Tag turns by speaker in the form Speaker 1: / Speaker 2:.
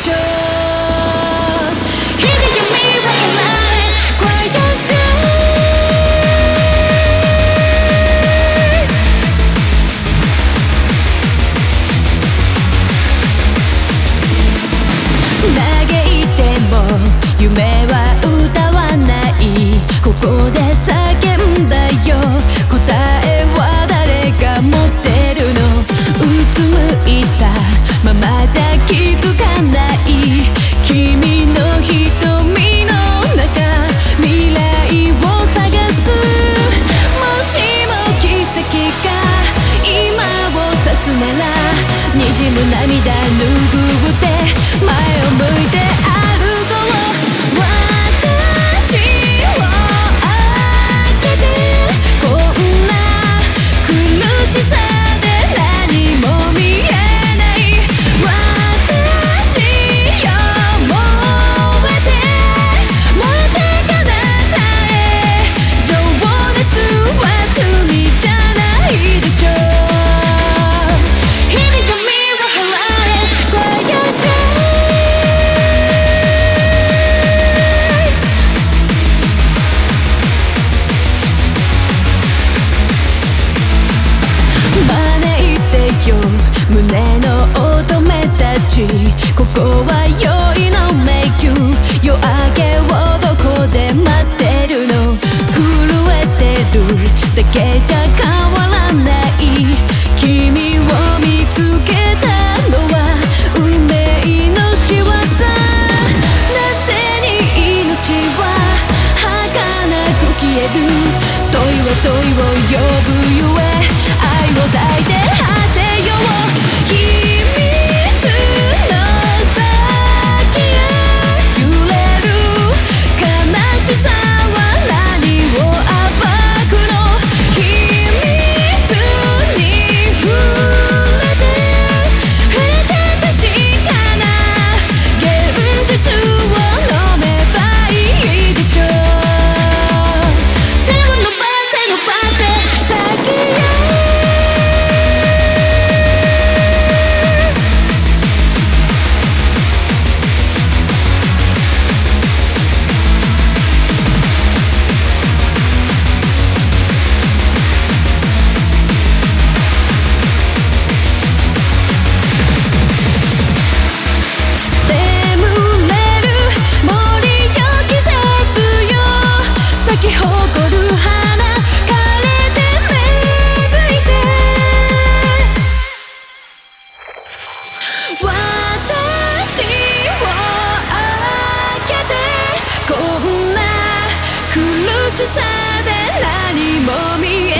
Speaker 1: show. なら滲む涙拭って前を向いてだけじゃ変わらない君を見つけたのは運命の仕業。なぜに命は儚く消える問いは問いを呼ぶゆえ愛を抱いて果てよう。しさで何も見え